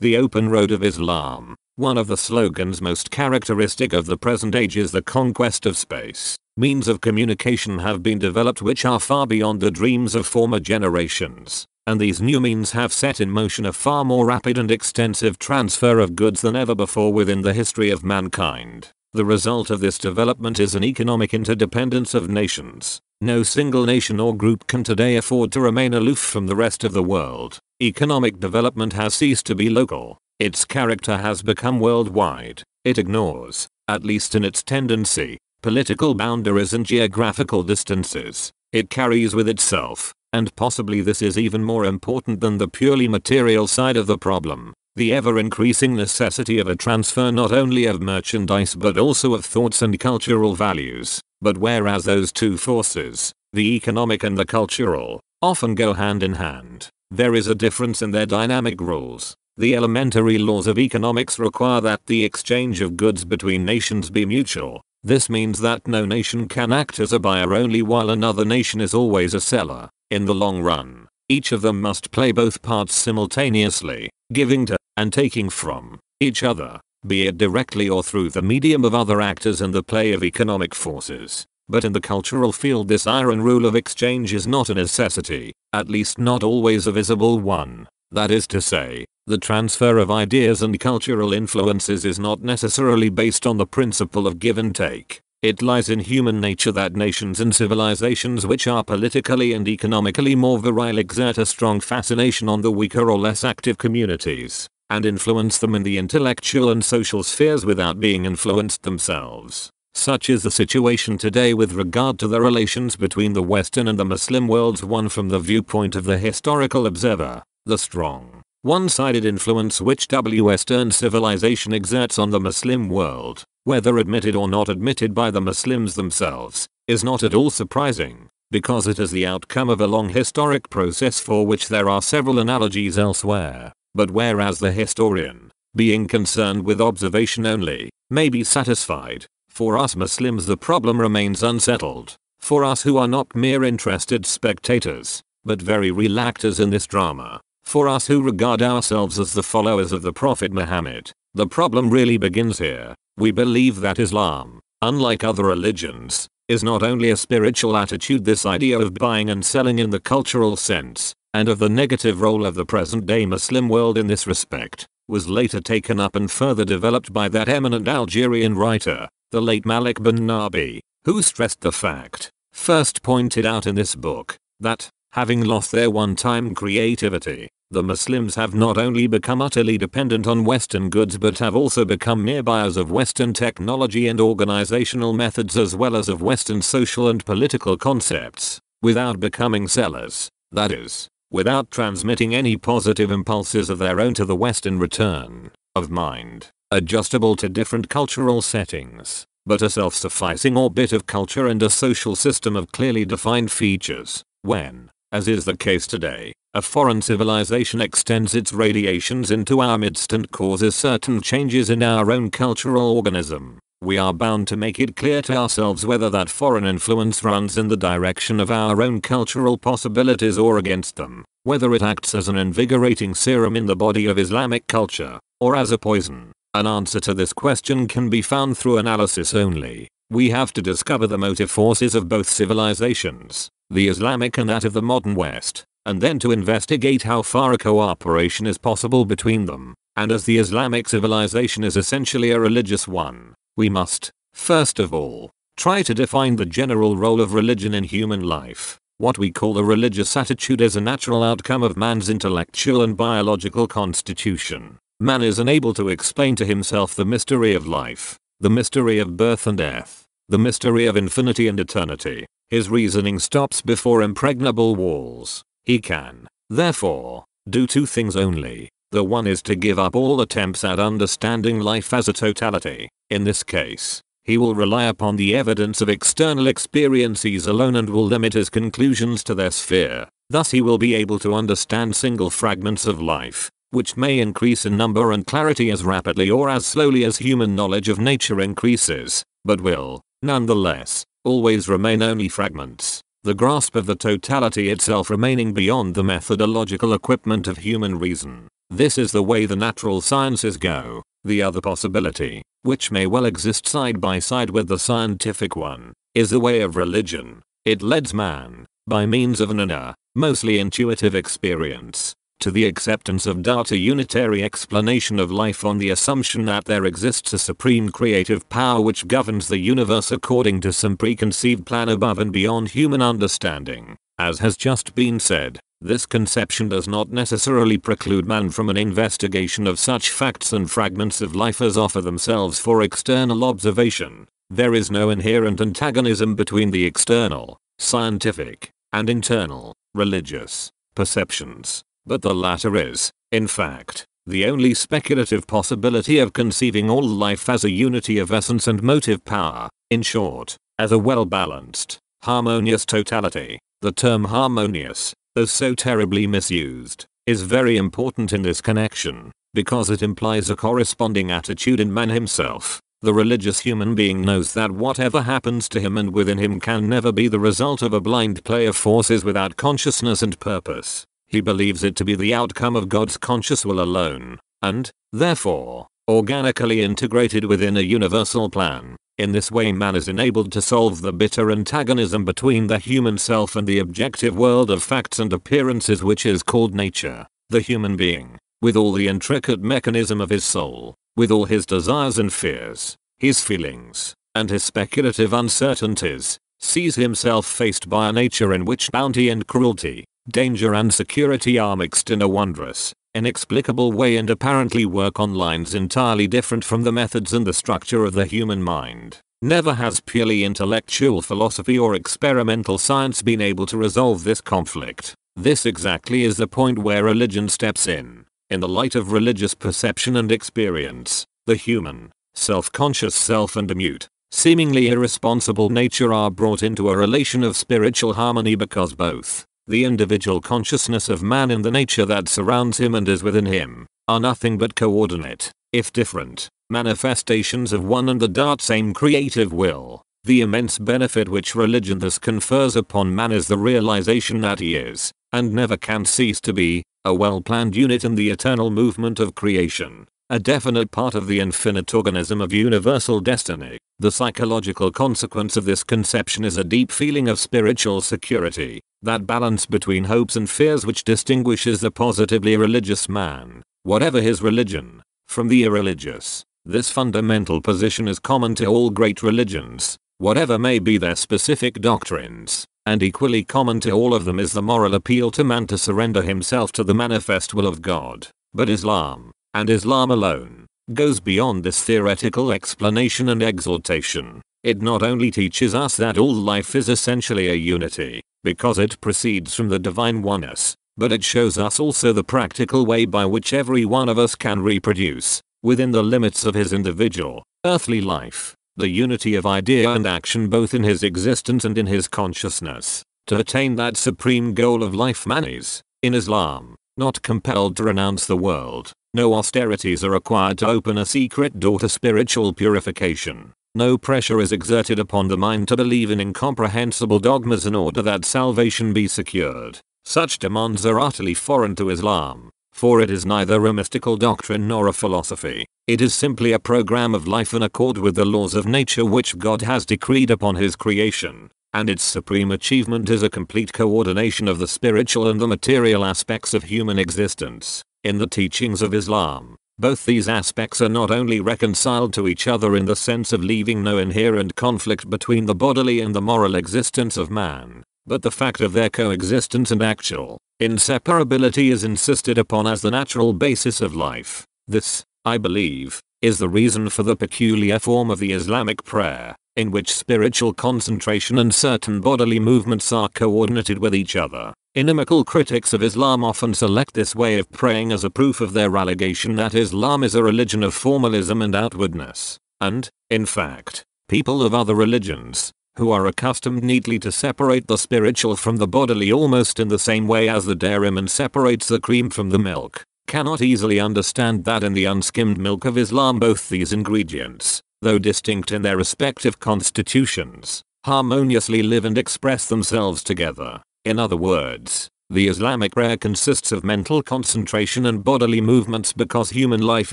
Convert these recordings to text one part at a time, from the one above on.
The open road of Islam. One of the slogans most characteristic of the present age is the conquest of space. Means of communication have been developed which are far beyond the dreams of former generations, and these new means have set in motion a far more rapid and extensive transfer of goods than ever before within the history of mankind. The result of this development is an economic interdependence of nations. No single nation or group can today afford to remain aloof from the rest of the world. Economic development has ceased to be local. Its character has become worldwide. It ignores, at least in its tendency, political boundaries and geographical distances. It carries with itself, and possibly this is even more important than the purely material side of the problem, the ever-increasing necessity of a transfer not only of merchandise but also of thoughts and cultural values. But whereas those two forces, the economic and the cultural, often go hand in hand, there is a difference in their dynamic rules. The elementary laws of economics require that the exchange of goods between nations be mutual. This means that no nation can act as a buyer only while another nation is always a seller. In the long run, each of them must play both parts simultaneously, giving to, and taking from, each other, be it directly or through the medium of other actors and the play of economic forces. But in the cultural field this iron rule of exchange is not a necessity, at least not always a visible one. That is to say, the transfer of ideas and cultural influences is not necessarily based on the principle of give and take. It lies in human nature that nations and civilizations which are politically and economically more virile exert a strong fascination on the weaker or less active communities, and influence them in the intellectual and social spheres without being influenced themselves. Such is the situation today with regard to the relations between the Western and the Muslim worlds one from the viewpoint of the historical observer, the strong, one-sided influence which Western civilization exerts on the Muslim world, whether admitted or not admitted by the Muslims themselves, is not at all surprising, because it is the outcome of a long historic process for which there are several analogies elsewhere. But whereas the historian, being concerned with observation only, may be satisfied, for us Muslims the problem remains unsettled. For us who are not mere interested spectators, but very real actors in this drama, for us who regard ourselves as the followers of the Prophet Muhammad, the problem really begins here. We believe that Islam, unlike other religions, is not only a spiritual attitude this idea of buying and selling in the cultural sense, and of the negative role of the present day Muslim world in this respect, was later taken up and further developed by that eminent Algerian writer, the late Malik bin Nabi, who stressed the fact, first pointed out in this book, that, having lost their one-time creativity, the Muslims have not only become utterly dependent on Western goods but have also become mere buyers of Western technology and organizational methods as well as of Western social and political concepts, without becoming sellers, that is, without transmitting any positive impulses of their own to the West in return, of mind, adjustable to different cultural settings, but a self-sufficing orbit of culture and a social system of clearly defined features, when, as is the case today, a foreign civilization extends its radiations into our midst and causes certain changes in our own cultural organism. We are bound to make it clear to ourselves whether that foreign influence runs in the direction of our own cultural possibilities or against them, whether it acts as an invigorating serum in the body of Islamic culture, or as a poison. An answer to this question can be found through analysis only. We have to discover the motive forces of both civilizations, the Islamic and that of the modern West, and then to investigate how far a cooperation is possible between them. And as the Islamic civilization is essentially a religious one, we must, first of all, try to define the general role of religion in human life. What we call a religious attitude is a natural outcome of man's intellectual and biological constitution. Man is unable to explain to himself the mystery of life, the mystery of birth and death, the mystery of infinity and eternity. His reasoning stops before impregnable walls. He can, therefore, do two things only. The one is to give up all attempts at understanding life as a totality. In this case, he will rely upon the evidence of external experiences alone and will limit his conclusions to their sphere. Thus he will be able to understand single fragments of life, which may increase in number and clarity as rapidly or as slowly as human knowledge of nature increases, but will, nonetheless, always remain only fragments the grasp of the totality itself remaining beyond the methodological equipment of human reason. This is the way the natural sciences go. The other possibility, which may well exist side by side with the scientific one, is the way of religion. It leads man, by means of an inner, mostly intuitive experience, to the acceptance of data unitary explanation of life on the assumption that there exists a supreme creative power which governs the universe according to some preconceived plan above and beyond human understanding. As has just been said, this conception does not necessarily preclude man from an investigation of such facts and fragments of life as offer themselves for external observation. There is no inherent antagonism between the external, scientific, and internal, religious, perceptions, but the latter is, in fact, the only speculative possibility of conceiving all life as a unity of essence and motive power, in short, as a well-balanced, harmonious totality. The term harmonious though so terribly misused, is very important in this connection, because it implies a corresponding attitude in man himself. The religious human being knows that whatever happens to him and within him can never be the result of a blind play of forces without consciousness and purpose. He believes it to be the outcome of God's conscious will alone, and, therefore, organically integrated within a universal plan. In this way man is enabled to solve the bitter antagonism between the human self and the objective world of facts and appearances which is called nature. The human being, with all the intricate mechanism of his soul, with all his desires and fears, his feelings, and his speculative uncertainties, sees himself faced by a nature in which bounty and cruelty, danger and security are mixed in a wondrous, inexplicable way and apparently work on lines entirely different from the methods and the structure of the human mind. Never has purely intellectual philosophy or experimental science been able to resolve this conflict. This exactly is the point where religion steps in. In the light of religious perception and experience, the human, self-conscious self and a mute, seemingly irresponsible nature are brought into a relation of spiritual harmony because both the individual consciousness of man and the nature that surrounds him and is within him, are nothing but coordinate, if different, manifestations of one and the dart same creative will. The immense benefit which religion thus confers upon man is the realization that he is, and never can cease to be, a well-planned unit in the eternal movement of creation, a definite part of the infinite organism of universal destiny. The psychological consequence of this conception is a deep feeling of spiritual security, that balance between hopes and fears which distinguishes the positively religious man, whatever his religion, from the irreligious. This fundamental position is common to all great religions, whatever may be their specific doctrines, and equally common to all of them is the moral appeal to man to surrender himself to the manifest will of God. But Islam, and Islam alone, goes beyond this theoretical explanation and exaltation. It not only teaches us that all life is essentially a unity, because it proceeds from the divine oneness, but it shows us also the practical way by which every one of us can reproduce, within the limits of his individual, earthly life, the unity of idea and action both in his existence and in his consciousness. To attain that supreme goal of life man is, in Islam, not compelled to renounce the world. No austerities are required to open a secret door to spiritual purification. No pressure is exerted upon the mind to believe in incomprehensible dogmas in order that salvation be secured. Such demands are utterly foreign to Islam, for it is neither a mystical doctrine nor a philosophy. It is simply a program of life in accord with the laws of nature which God has decreed upon his creation, and its supreme achievement is a complete coordination of the spiritual and the material aspects of human existence. In the teachings of Islam, both these aspects are not only reconciled to each other in the sense of leaving no inherent conflict between the bodily and the moral existence of man, but the fact of their coexistence and actual inseparability is insisted upon as the natural basis of life. This, I believe, is the reason for the peculiar form of the Islamic prayer, in which spiritual concentration and certain bodily movements are coordinated with each other. Inimical critics of Islam often select this way of praying as a proof of their allegation that Islam is a religion of formalism and outwardness. And, in fact, people of other religions, who are accustomed neatly to separate the spiritual from the bodily almost in the same way as the dairyman separates the cream from the milk, cannot easily understand that in the unskimmed milk of Islam both these ingredients, though distinct in their respective constitutions, harmoniously live and express themselves together. In other words, The Islamic prayer consists of mental concentration and bodily movements because human life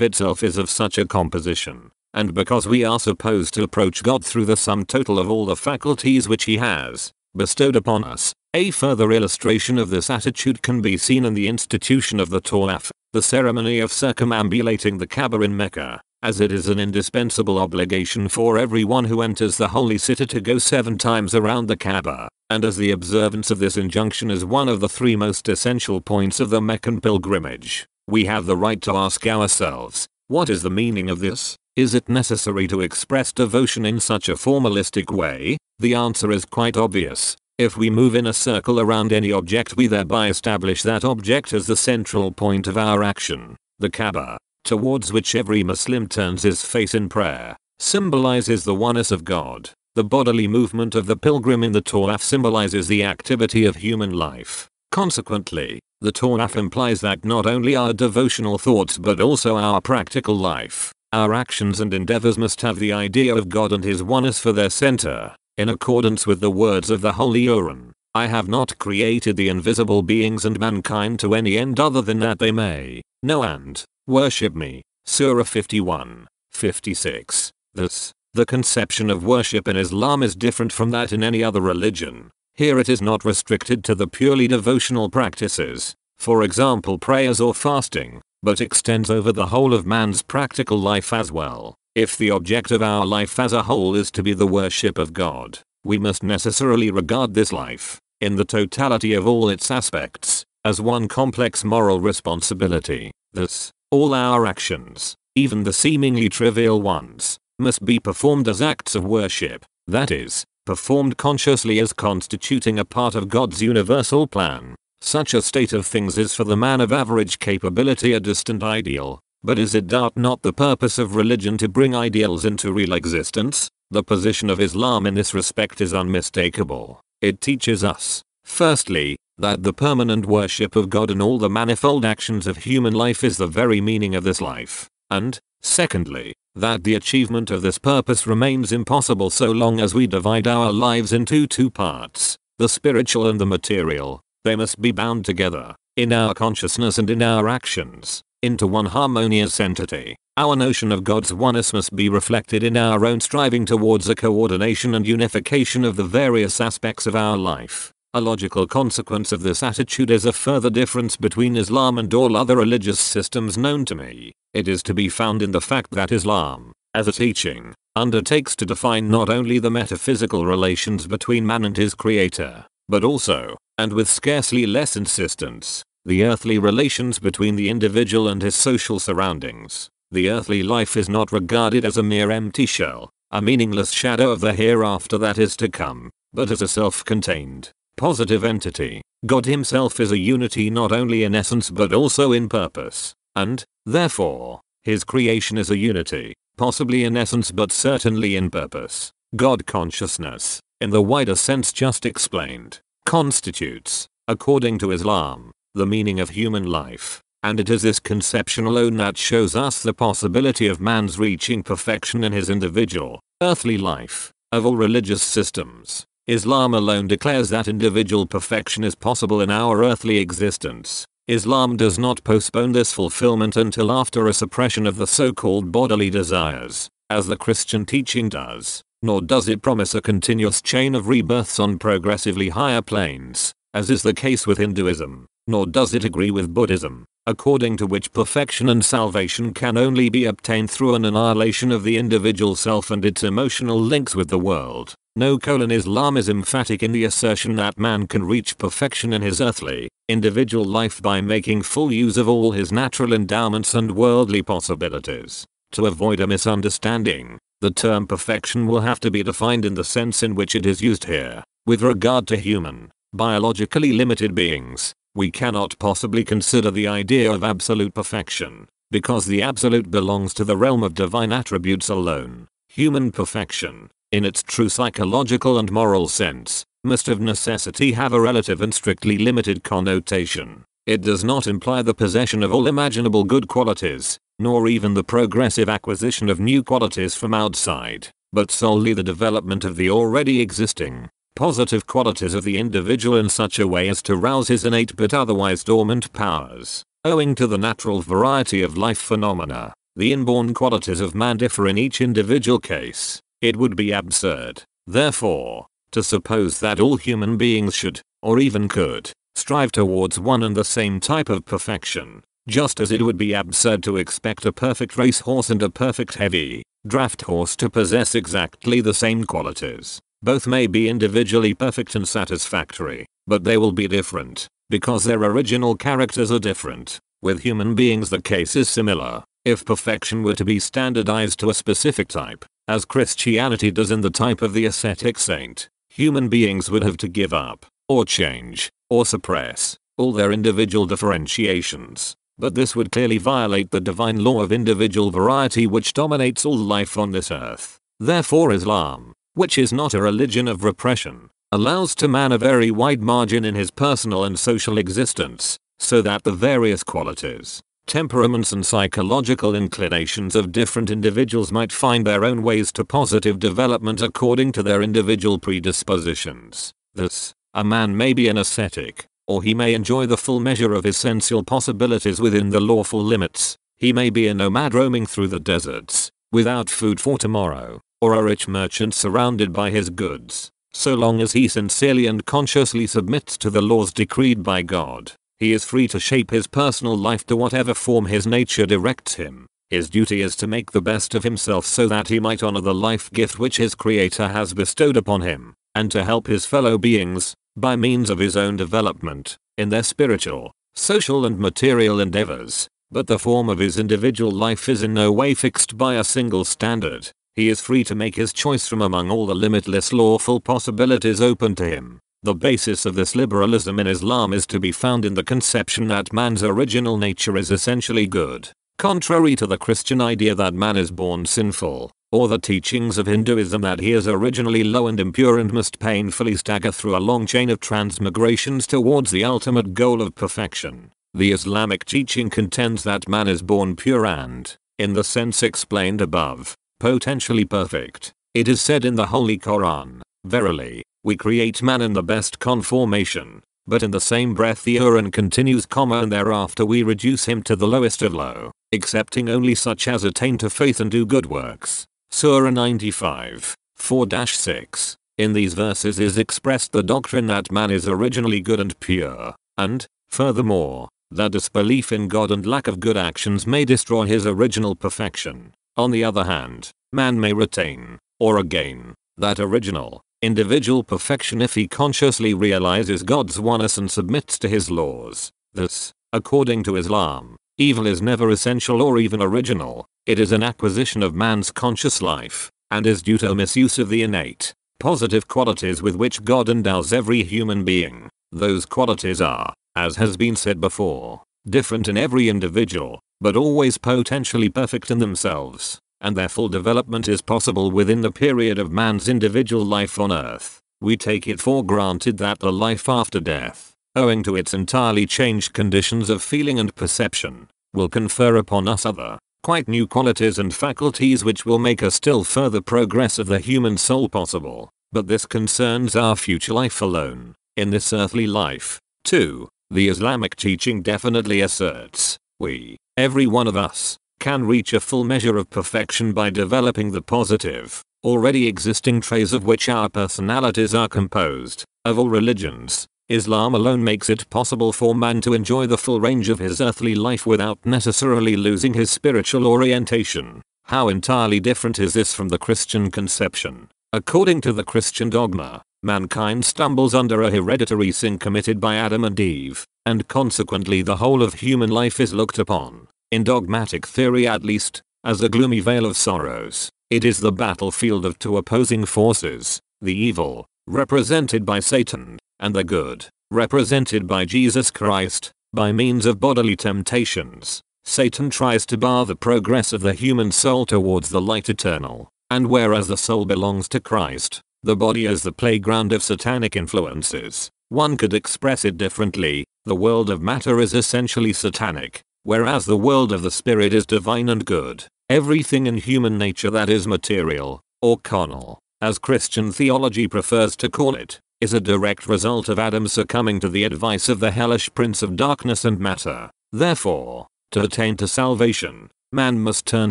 itself is of such a composition, and because we are supposed to approach God through the sum total of all the faculties which he has bestowed upon us. A further illustration of this attitude can be seen in the institution of the Tawaf, the ceremony of circumambulating the Kaaba in Mecca, as it is an indispensable obligation for everyone who enters the holy city to go seven times around the Kaaba and as the observance of this injunction is one of the three most essential points of the Meccan pilgrimage, we have the right to ask ourselves, what is the meaning of this? Is it necessary to express devotion in such a formalistic way? The answer is quite obvious. If we move in a circle around any object we thereby establish that object as the central point of our action. The Kaaba, towards which every Muslim turns his face in prayer, symbolizes the oneness of God. The bodily movement of the pilgrim in the Tawaf symbolizes the activity of human life. Consequently, the Tawaf implies that not only our devotional thoughts but also our practical life, our actions and endeavors must have the idea of God and His oneness for their center, in accordance with the words of the Holy Quran. I have not created the invisible beings and mankind to any end other than that they may know and worship me. Surah 51, 56. This the conception of worship in Islam is different from that in any other religion. Here it is not restricted to the purely devotional practices, for example prayers or fasting, but extends over the whole of man's practical life as well. If the object of our life as a whole is to be the worship of God, we must necessarily regard this life, in the totality of all its aspects, as one complex moral responsibility. Thus, all our actions, even the seemingly trivial ones, must be performed as acts of worship, that is, performed consciously as constituting a part of God's universal plan. Such a state of things is for the man of average capability a distant ideal, but is it doubt not the purpose of religion to bring ideals into real existence? The position of Islam in this respect is unmistakable. It teaches us, firstly, that the permanent worship of God and all the manifold actions of human life is the very meaning of this life, and, secondly, that the achievement of this purpose remains impossible so long as we divide our lives into two parts, the spiritual and the material. They must be bound together, in our consciousness and in our actions, into one harmonious entity. Our notion of God's oneness must be reflected in our own striving towards a coordination and unification of the various aspects of our life. A logical consequence of this attitude is a further difference between Islam and all other religious systems known to me. It is to be found in the fact that Islam, as a teaching, undertakes to define not only the metaphysical relations between man and his creator, but also, and with scarcely less insistence, the earthly relations between the individual and his social surroundings. The earthly life is not regarded as a mere empty shell, a meaningless shadow of the hereafter that is to come, but as a self-contained, positive entity. God himself is a unity not only in essence but also in purpose, and, therefore, his creation is a unity, possibly in essence but certainly in purpose. God consciousness, in the wider sense just explained, constitutes, according to Islam, the meaning of human life. And it is this conception alone that shows us the possibility of man's reaching perfection in his individual, earthly life. Of all religious systems, Islam alone declares that individual perfection is possible in our earthly existence. Islam does not postpone this fulfillment until after a suppression of the so-called bodily desires, as the Christian teaching does, nor does it promise a continuous chain of rebirths on progressively higher planes, as is the case with Hinduism, nor does it agree with Buddhism, according to which perfection and salvation can only be obtained through an annihilation of the individual self and its emotional links with the world. No colon Islam is emphatic in the assertion that man can reach perfection in his earthly, individual life by making full use of all his natural endowments and worldly possibilities. To avoid a misunderstanding, the term perfection will have to be defined in the sense in which it is used here. With regard to human, biologically limited beings, we cannot possibly consider the idea of absolute perfection, because the absolute belongs to the realm of divine attributes alone. Human perfection, in its true psychological and moral sense, must of necessity have a relative and strictly limited connotation. It does not imply the possession of all imaginable good qualities, nor even the progressive acquisition of new qualities from outside, but solely the development of the already existing. Positive qualities of the individual in such a way as to rouse his innate but otherwise dormant powers. Owing to the natural variety of life phenomena, the inborn qualities of man differ in each individual case. It would be absurd, therefore, to suppose that all human beings should, or even could, strive towards one and the same type of perfection, just as it would be absurd to expect a perfect racehorse and a perfect heavy draft horse to possess exactly the same qualities. Both may be individually perfect and satisfactory, but they will be different, because their original characters are different. With human beings the case is similar. If perfection were to be standardized to a specific type, as Christianity does in the type of the ascetic saint, human beings would have to give up, or change, or suppress, all their individual differentiations. But this would clearly violate the divine law of individual variety which dominates all life on this earth. Therefore Islam, which is not a religion of repression, allows to man a very wide margin in his personal and social existence, so that the various qualities, temperaments and psychological inclinations of different individuals might find their own ways to positive development according to their individual predispositions. Thus, a man may be an ascetic, or he may enjoy the full measure of his sensual possibilities within the lawful limits. He may be a nomad roaming through the deserts, without food for tomorrow, or a rich merchant surrounded by his goods. So long as he sincerely and consciously submits to the laws decreed by God, he is free to shape his personal life to whatever form his nature directs him. His duty is to make the best of himself so that he might honor the life gift which his creator has bestowed upon him, and to help his fellow beings, by means of his own development, in their spiritual, social and material endeavors, but the form of his individual life is in no way fixed by a single standard. He is free to make his choice from among all the limitless lawful possibilities open to him. The basis of this liberalism in Islam is to be found in the conception that man's original nature is essentially good, contrary to the Christian idea that man is born sinful or the teachings of Hinduism that he is originally low and impure and must painfully stagger through a long chain of transmigrations towards the ultimate goal of perfection. The Islamic teaching contends that man is born pure and, in the sense explained above, potentially perfect. It is said in the Holy Quran, Verily, we create man in the best conformation, but in the same breath the Quran continues comma and thereafter we reduce him to the lowest of low, excepting only such as attain to faith and do good works. Surah 95, 4-6. In these verses is expressed the doctrine that man is originally good and pure, and, furthermore, that disbelief in God and lack of good actions may destroy his original perfection. On the other hand, man may retain, or again, that original, individual perfection if he consciously realizes God's oneness and submits to his laws. Thus, according to Islam, evil is never essential or even original, it is an acquisition of man's conscious life, and is due to a misuse of the innate, positive qualities with which God endows every human being. Those qualities are, as has been said before, different in every individual, but always potentially perfect in themselves, and their full development is possible within the period of man's individual life on earth. We take it for granted that the life after death, owing to its entirely changed conditions of feeling and perception, will confer upon us other, quite new qualities and faculties which will make a still further progress of the human soul possible. But this concerns our future life alone. In this earthly life, too, the Islamic teaching definitely asserts, we, every one of us, can reach a full measure of perfection by developing the positive, already existing traits of which our personalities are composed. Of all religions, Islam alone makes it possible for man to enjoy the full range of his earthly life without necessarily losing his spiritual orientation. How entirely different is this from the Christian conception? According to the Christian dogma, mankind stumbles under a hereditary sin committed by Adam and Eve, and consequently the whole of human life is looked upon, in dogmatic theory at least, as a gloomy vale of sorrows. It is the battlefield of two opposing forces, the evil, represented by Satan, and the good, represented by Jesus Christ, by means of bodily temptations. Satan tries to bar the progress of the human soul towards the light eternal, and whereas the soul belongs to Christ, the body is the playground of satanic influences. One could express it differently, the world of matter is essentially satanic, whereas the world of the spirit is divine and good. Everything in human nature that is material, or carnal, as Christian theology prefers to call it, is a direct result of Adam succumbing to the advice of the hellish prince of darkness and matter. Therefore, to attain to salvation, man must turn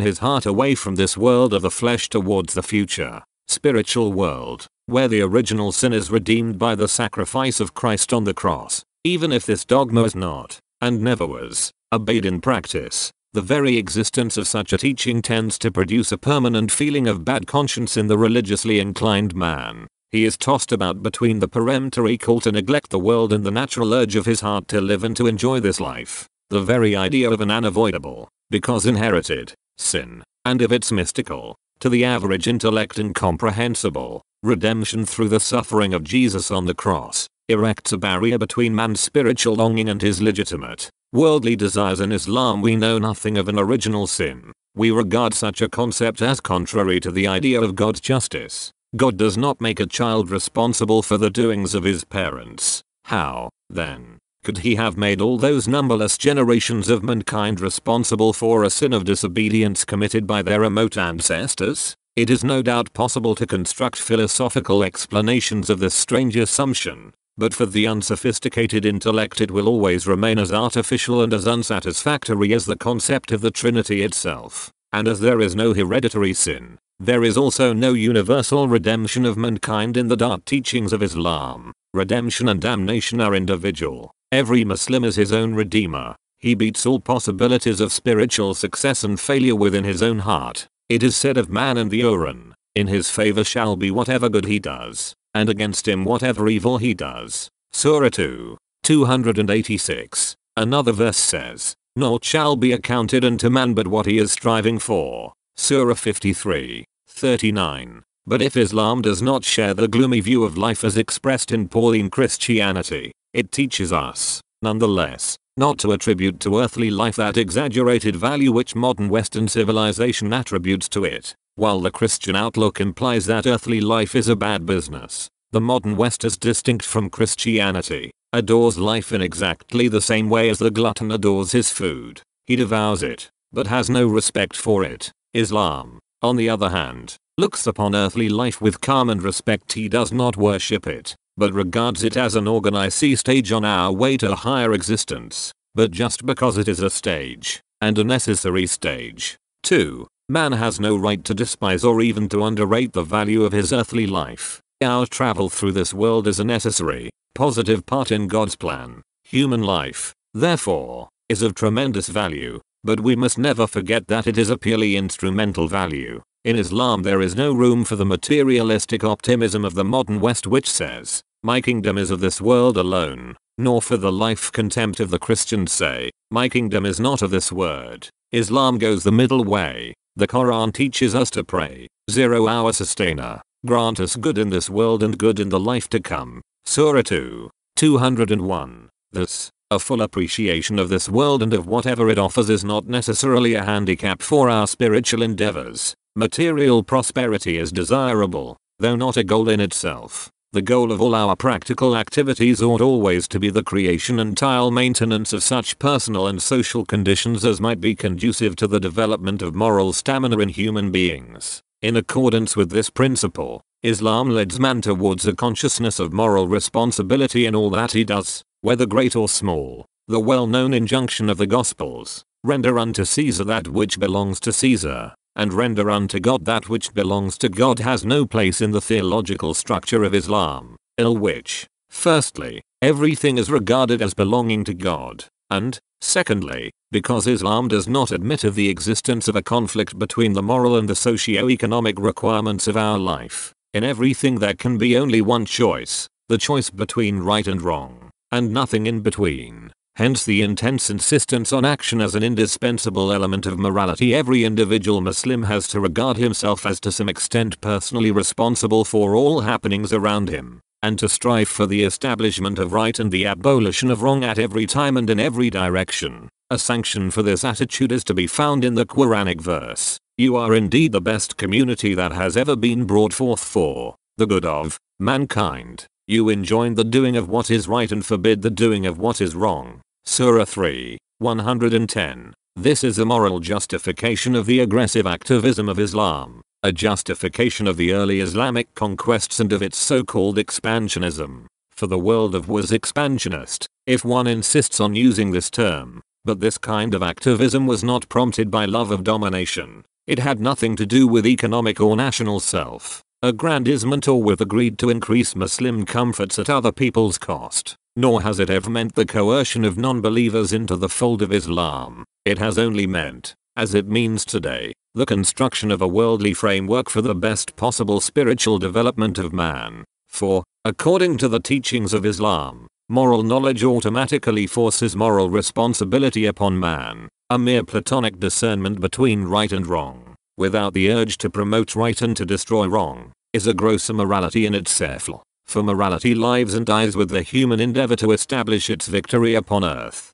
his heart away from this world of the flesh towards the future, spiritual world, where the original sin is redeemed by the sacrifice of Christ on the cross. Even if this dogma is not, and never was, obeyed in practice, the very existence of such a teaching tends to produce a permanent feeling of bad conscience in the religiously inclined man. He is tossed about between the peremptory call to neglect the world and the natural urge of his heart to live and to enjoy this life. The very idea of an unavoidable, because inherited, sin, and of its mystical, to the average intellect incomprehensible, redemption through the suffering of Jesus on the cross, erects a barrier between man's spiritual longing and his legitimate, worldly desires in Islam we know nothing of an original sin. We regard such a concept as contrary to the idea of God's justice. God does not make a child responsible for the doings of his parents. How, then, could he have made all those numberless generations of mankind responsible for a sin of disobedience committed by their remote ancestors? It is no doubt possible to construct philosophical explanations of this strange assumption, but for the unsophisticated intellect it will always remain as artificial and as unsatisfactory as the concept of the Trinity itself. And as there is no hereditary sin, there is also no universal redemption of mankind in the dark teachings of Islam. Redemption and damnation are individual. Every Muslim is his own redeemer. He beats all possibilities of spiritual success and failure within his own heart. It is said of man in the Quran, in his favor shall be whatever good he does, and against him whatever evil he does. Surah 2, 286. Another verse says, Naught shall be accounted unto man but what he is striving for. Surah 53, 39. But if Islam does not share the gloomy view of life as expressed in Pauline Christianity, it teaches us, nonetheless, not to attribute to earthly life that exaggerated value which modern Western civilization attributes to it. While the Christian outlook implies that earthly life is a bad business, the modern West is distinct from Christianity, adores life in exactly the same way as the glutton adores his food. He devours it, but has no respect for it. Islam, on the other hand, looks upon earthly life with calm and respect he does not worship it, but regards it as an organized stage on our way to a higher existence, but just because it is a stage, and a necessary stage. 2. Man has no right to despise or even to underrate the value of his earthly life. Our travel through this world is a necessary, positive part in God's plan. Human life, therefore, is of tremendous value, but we must never forget that it is a purely instrumental value. In Islam there is no room for the materialistic optimism of the modern West which says, my kingdom is of this world alone, nor for the life contempt of the Christians say, my kingdom is not of this world. Islam goes the middle way. The Quran teaches us to pray, zero our sustainer, grant us good in this world and good in the life to come. Surah 2, 201. This, a full appreciation of this world and of whatever it offers is not necessarily a handicap for our spiritual endeavors. Material prosperity is desirable, though not a goal in itself. The goal of all our practical activities ought always to be the creation and tile maintenance of such personal and social conditions as might be conducive to the development of moral stamina in human beings. In accordance with this principle, Islam leads man towards a consciousness of moral responsibility in all that he does, whether great or small. The well-known injunction of the Gospels, render unto Caesar that which belongs to Caesar, and render unto God that which belongs to God has no place in the theological structure of Islam, in which, firstly, everything is regarded as belonging to God, and, secondly, because Islam does not admit of the existence of a conflict between the moral and the socio-economic requirements of our life, in everything there can be only one choice, the choice between right and wrong and nothing in between. Hence the intense insistence on action as an indispensable element of morality every individual Muslim has to regard himself as to some extent personally responsible for all happenings around him, and to strive for the establishment of right and the abolition of wrong at every time and in every direction. A sanction for this attitude is to be found in the Quranic verse, You are indeed the best community that has ever been brought forth for the good of mankind. You enjoin the doing of what is right and forbid the doing of what is wrong. Surah 3, 110. This is a moral justification of the aggressive activism of Islam. a justification of the early Islamic conquests and of its so-called expansionism. For the world of was expansionist, if one insists on using this term. But this kind of activism was not prompted by love of domination. It had nothing to do with economic or national self, aggrandizement or with a greed to increase Muslim comforts at other people's cost. Nor has it ever meant the coercion of non-believers into the fold of Islam. It has only meant, as it means today, the construction of a worldly framework for the best possible spiritual development of man. For, according to the teachings of Islam, moral knowledge automatically forces moral responsibility upon man, a mere platonic discernment between right and wrong, without the urge to promote right and to destroy wrong, is a gross immorality in itself. For morality lives and dies with the human endeavor to establish its victory upon earth.